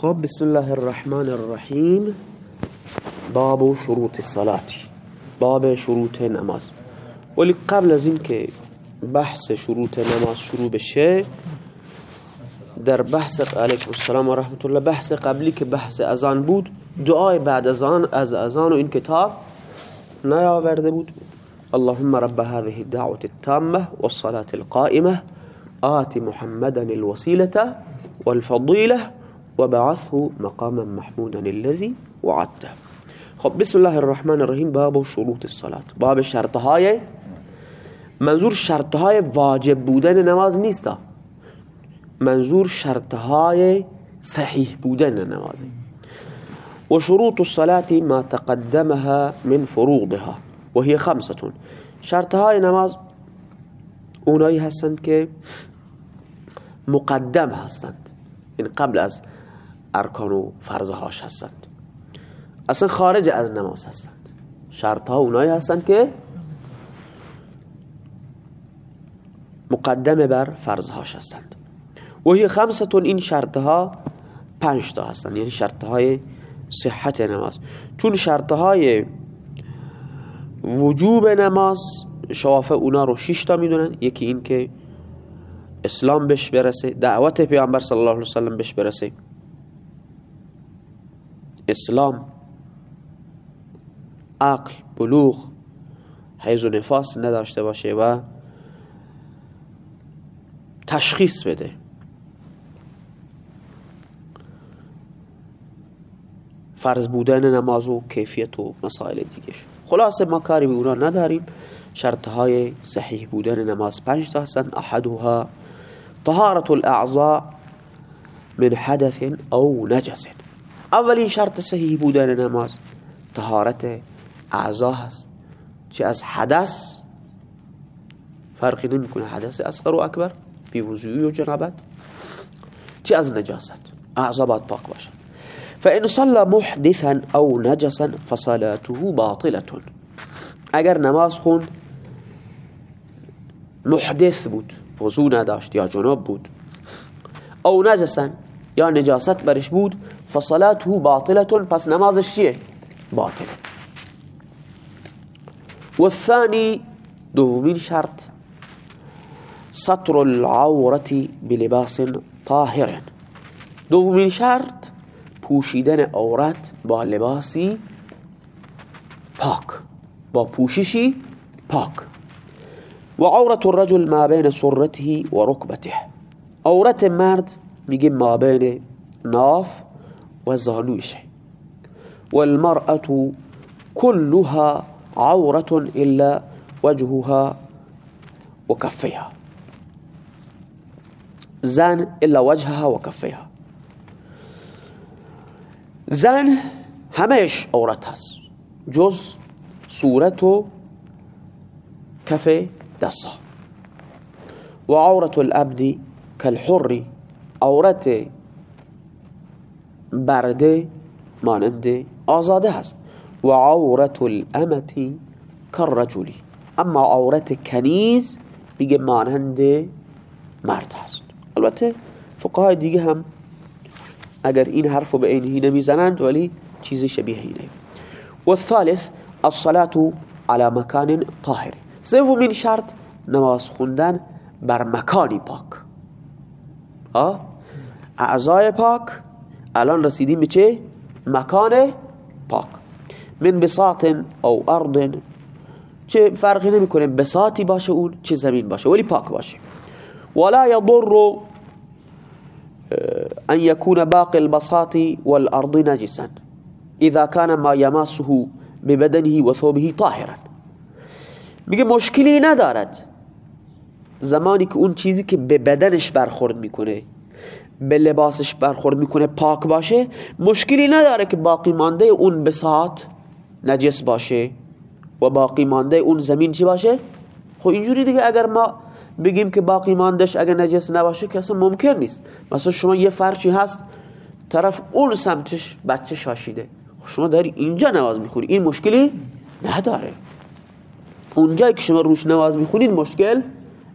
خب بسم الله الرحمن الرحیم. باب شروط الصلاة. باب شروط نماز. ولی قبل از این که بحث شروط نماز شروع بشه در بحث علیکم السلام و رحمت الله بحث قبلی که بحث ازان بود دعای بعد از آن از ازان و این کتاب نیاورده بود. اللهم رب هذه الدعوة التامة والصلاة القائمة آت محمدا الوسيلة والفضيلة وبعثه مقاما محمودا الذي وعدته. خب بسم الله الرحمن الرحیم. باب شروط الصلاة. باب شرطهای منظور شرطهای واجب بودن نماز نیست منظور شرطهای صحیح بودن نماز. و شروط الصلاة ما تقدمها من فروضها. و هي خمسة شرطهای نماز اونایی هستند که مقدم هستند. این قبل از ارکان و فرضهاش هستند. اصلا خارج از نماز هستند. شرط ها اونایی هستند که مقدم بر فرضهاش هستند. و هی خمستون این شرط ها پنج تا هستند. یعنی شرط های صحت نماز. چون شرط های وجوب نماز شوافه اونا رو شش تا می‌دونن. یکی این که اسلام بهش برسه دعوت پیامبر صلی الله علیه وسلم بهش برسه. اسلام عقل بلوغ حیز و نفاس نداشته باشه و تشخیص بده. فرض بودن نماز و کیفیت و مسائل دیگه خلاصه ما کاری به اونا نداریم. شرط های صحیح بودن نماز پنج تا هستند احدها طهارت الاعضاء من حدث او نجس. اولین شرط صحیح بودن نماز طهارت اعضا هست. چه از حدث فرقی نمی‌کنه. حدث اصغر و اکبر بیوضوعی و جنابت. چه از نجاست؟ اعضا باید پاک باشد. فان صلى محدثا او نجسا فصلاته باطله اگر نماز خون محدث بود وضو نداشت یا جناب بود او نجسا یا نجاست برش بود فصلاته باطله پس نمازش چیه؟ باطل. والثاني دومين شرط سطر العورة بلباس طاهر. دومین شرط پوشیدن عورت با لباسی پاک. با پوششی پاک. و عورت الرجل ما بین سرته و رکبته عورت مرد میگه ما بین ناف و زانوشه والمرأة كلها عورة إلا وجهها وكفيها. زن إلا وجهها وكفيها. زن همش عورت هست جز صورت و کف دستا و كالحر عورت برده مانند آزاده هست. و عورت الامتی كالرجلی اما عورت کنیز میگه مانند مرد هست. البته فقهای دیگه هم اگر این حرف به عینهی نمی‌زنند ولی چیزی شبیه اینه. و الثالث الصلاة على مکان طاهر. سومین شرط نماز خوندن بر مکانی پاک. اعضای پاک الان رسیدیم به چه؟ مکان پاک. من بساط او ارض. چه فرقی نمی‌کنه بساطی باشه اون چه زمین باشه ولی پاک باشه. ولا يضر ان يكون باقي البساط والارض نجسا. اذا كان ما يماسه ببدنه وثوبه طاهرا. میگه مشکلی ندارد. زمانی که اون چیزی که به بدنش برخورد می‌کنه به لباسش برخورد می‌کنه پاک باشه. مشکلی نداره که باقی مانده اون بساط نجس باشه. و باقی مانده اون زمین چی باشه؟ خب اینجوری دیگه اگر ما بگیم که باقی ماندهش اگر نجس نباشه که اصلا ممکن نیست. مثلا شما یه فرشی هست طرف اون سمتش بچه شاشیده. شما داری اینجا نماز می‌خونی. این مشکلی نداره. اونجایی که شما روش نماز می‌خونید مشکل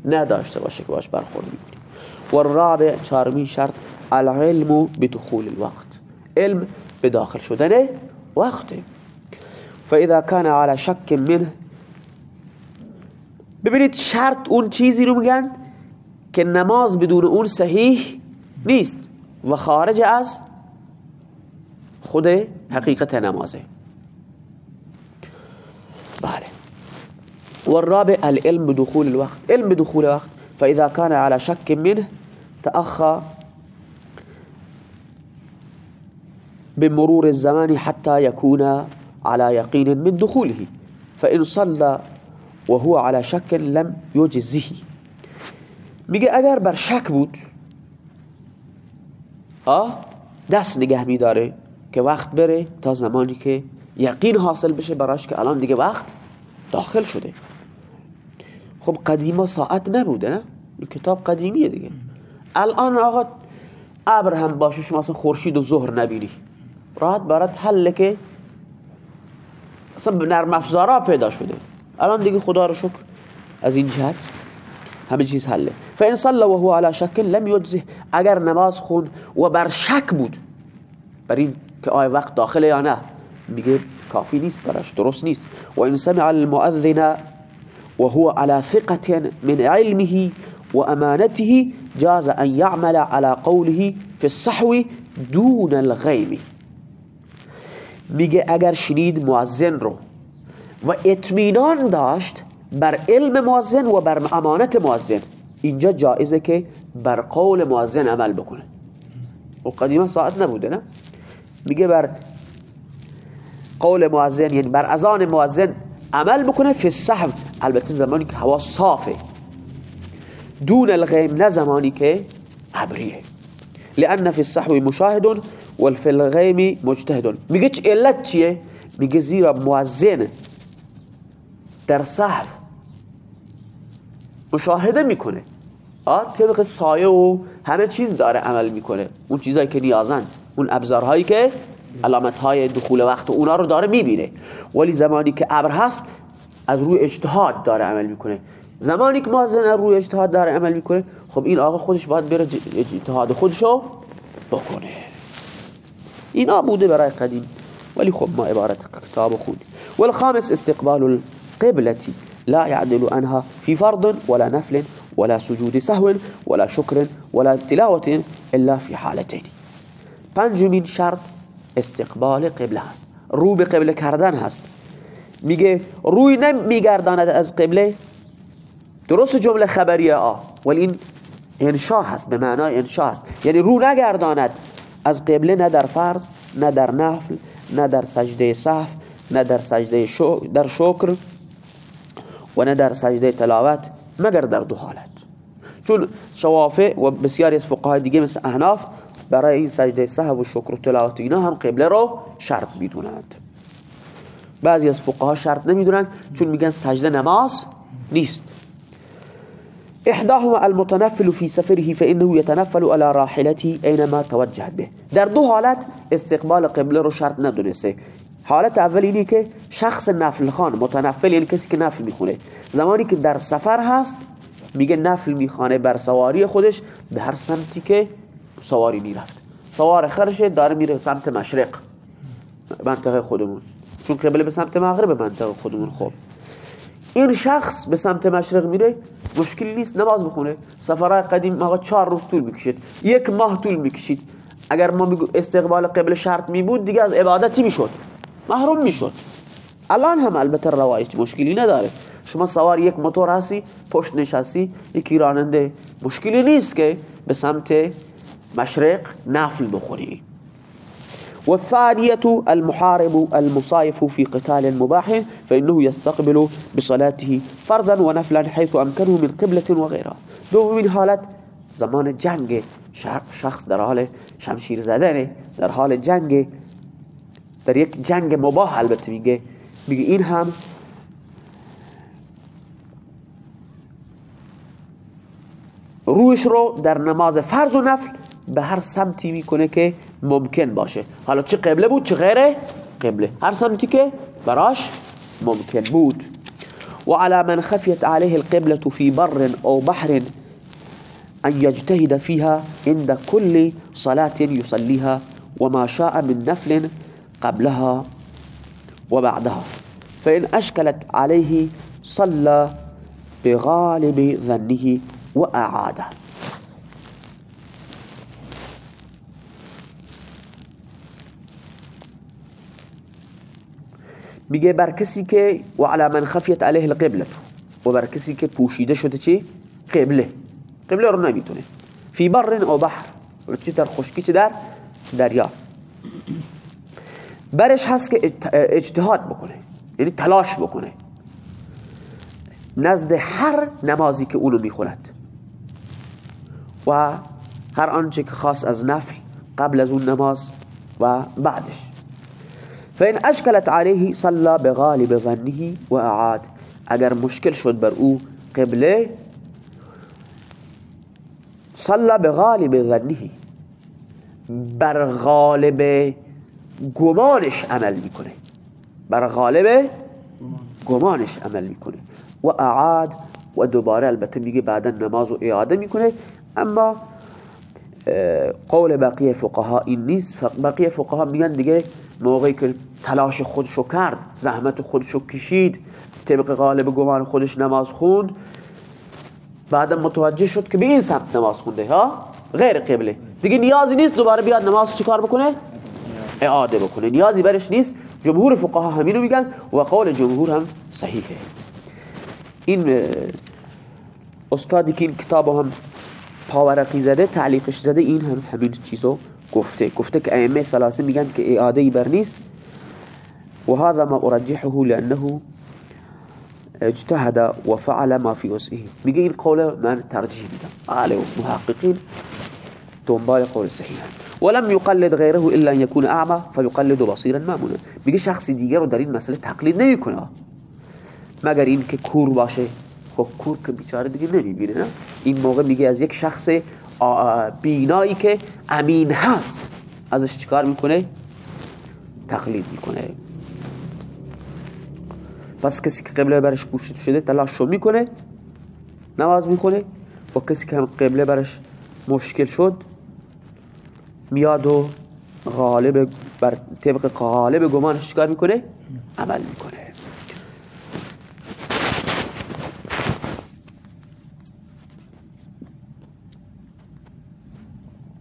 نداشته باشه که باش برخورد می‌کنید و الرابع چهارمین شرط العلم بدخول الوقت. علم بداخل شدن وقت فإذا كان على شك منه ببینید شرط اون چیزی رو میگن که نماز بدون اون صحیح نیست و خارج از خود حقیقت نمازه. بله. والرابع العلم بدخول الوقت. علم بدخول الوقت. فإذا كان على شك منه تأخى بمرور الزمان حتى يكون على يقين من دخوله. فإن صلى وهو على شك لم يجزه. میگه اگر بر شک بود آه دست نگه میداره که وقت بره تا زمانی که یقین حاصل بشه براش که الان دیگه وقت داخل شده. خب قدیما ساعت نبوده نه؟ کتاب قدیمیه دیگه. الان آقا ابر هم باشه شما اصلا خورشید و ظهر نبینی. راحت برات حله که اصلا نرم افزارا پیدا شده. الان دیگه خدا رو شکر از این جهت همه چیز حله. فان صلى وهو على شک لم يجزه اگر نماز خون و بر شک بود بر این که آیا وقت داخله یا نه میگه کافی نیست براش درست نیست. و این سمع المؤذن وهو على ثقة من علمه وأمانته جاز أن يعمل على قوله في الصحو دون الغيم. میگه اگر شنید مؤذن رو و اطمینان داشت بر علم مؤذن و بر امانت مؤذن اینجا جایزه که بر قول مؤذن عمل بکنه. و قدیما ساعت نبوده نه؟ میگه بر قول مؤذن یعنی بر اذان مؤذن عمل بکنه فی الصحو. البته زمانی که هوا صافه. دون الغیم نه زمانی که ابریه. لان فی الصحو مشاهد و فی مجتهد میگه علت چیه؟ میگه زیرا مؤذن در صحو مشاهده می‌کنه. آه طبق سایه و همه چیز داره عمل می‌کنه. اون چیزایی که نیازند اون ابزارهایی که علامت های دخول وقت اونا رو داره می‌بینه. ولی زمانی که ابر هست از روی اجتهاد داره عمل می‌کنه. زمانی که مازن روی اجتهاد داره عمل می‌کنه خب این آقا خودش باید بره اجتهاد خودشو بکنه. اینا بوده برای قدیم. ولی خب ما عبارت کتاب خوندیم والخامس استقبال القبلة. لا يعدل عنها في فرض ولا نفل ولا سجود سهو ولا شكر ولا تلاوة إلا في حالتين. پنجمین شرط استقبال قبله هست رو به قبله کردن هست. میگه روی نمیگرداند از قبله درست جمله خبریه آ. ولی این انشا هست به معنای انشا هست. یعنی رو نگرداند. از قبله نه در فرض نه در نفل نه در سجده صحف نه در سجده شو در شکر و نه در سجده تلاوت مگر در دو حالت. چون شوافع و بسیاری از فقهای دیگه مثل احناف برای این سجده صحب و شکر و تلاوت اینا هم قبله رو شرط می‌دونند. بعضی از فقها شرط نمی‌دونند چون میگن سجده نماز نیست. احداهما المتنفل في سفره فانه يتنفل على راحلته اينما توجهت به. در دو حالت استقبال قبله رو شرط ندونسته. حالت اول اینه که شخص نفل خان متنفل یعنی کسی که نفل می‌خونه. زمانی که در سفر هست میگه نفل می‌خوانه بر سواری خودش به هر سمتی که سواری می‌رفت. سوار خرشه داره میره سمت مشرق منطقه خودمون. چون قبله به سمت مغرب منطقه خودمون خب. این شخص به سمت مشرق میره مشکلی نیست نماز بخونه. سفرهای قدیم آقا چهار روز طول می‌کشید یک ماه طول می‌کشید. اگر ما استقبال قبل شرط می بود دیگه از عبادتی می‌شد محروم می‌شد. الان هم البته روایت مشکلی نداره. شما سوار یک موتور هستی پشت نشستی یکی راننده. مشکلی نیست که به سمت مشرق نفل بخوری. والثانية المحارب المصايف في قتال مباح فإنه يستقبل بصلاته فرضا ونفلا حيث أمكنه من قبلة وغيرها. دومین حالت زمان جنگ شخص در حال شمشیر زدنه در حال جنگ در یک جنگ مباح البته میگه میگه این هم روش رو در نماز فرض و نفل به هر سمتی می‌کنه که ممکن باشه. حالا چه قبله بود چه غیره قبله. هر سمتی که براش ممکن بود. وعلى من خفيت عليه القبلة في بر أو بحر أن يجتهد فيها عند كل صلاة يصليها وما شاء من نفل قبلها وبعدها فإن أشكلت عليه صلى بغالب ظنه وأعاده میگه بر کسی که و علی من خفیت علیه القبله و بر کسی که پوشیده شده چی؟ قبله. قبله رو نمی‌تونه. فی بر او بحر. چی در خشکی چی در دریا. برش هست که اجتهاد بکنه. یعنی تلاش بکنه. نزد هر نمازی که اونو می‌خوند و هر آنچه که خاص از نفل قبل از اون نماز و بعدش. فإن اشکلت عليه صلى بغالب ظنه و اعاد اگر مشکل شد بر او قبله صلى بغالب ظنه. بر غالب گمانش عمل می‌کنه. بر غالب گمانش عمل می‌کنه. و اعاد و دوباره البته میگه بعدا نماز و اعاده می‌کنه. اما قول بقیه فقها این نیست. بقیه فقها میگن دیگه موقعی که تلاش خودشو کرد زحمت خودشو کشید طبق غالب گمان خودش نماز خوند بعدم متوجه شد که به این سمت نماز خونده ها؟ غیر قبله. دیگه نیازی نیست دوباره بیاد نماز چیکار بکنه؟ اعاده بکنه. نیازی برش نیست. جمهور فقها همینو میگن و قول جمهور هم صحیحه. این استادی که این کتاب هم پاورقی زده تعلیقش زده این هم همین چیزو گفته گفته که أئمة سلاسة بر نیست و هذا ما أرجحه لأنه اجتهد وفعل ما في وسعه. میگه این قول من ترجیح میدم علی محققین دنبال قول صحيحا ولم يقلد غيره إلا أن يكون أعمى فيقلد بصيرا مامونا. میگه شخص دیگر رو در این مسئله تقلید نمیکنه. مگر اینکه کور باشه خب کور که بیچاره دیگه نمیبینه نه؟ این موقع میگه از یک شخص بینایی که امین هست. ازش چیکار می‌کنه؟ تقلید می‌کنه. پس کسی که قبله برش پوشیده شده تلاش رو می‌کنه نماز می‌کنه و کسی که هم قبله برش مشکل شد میاد و غالب بر طبق غالب گمانش چیکار می‌کنه؟ عمل می‌کنه.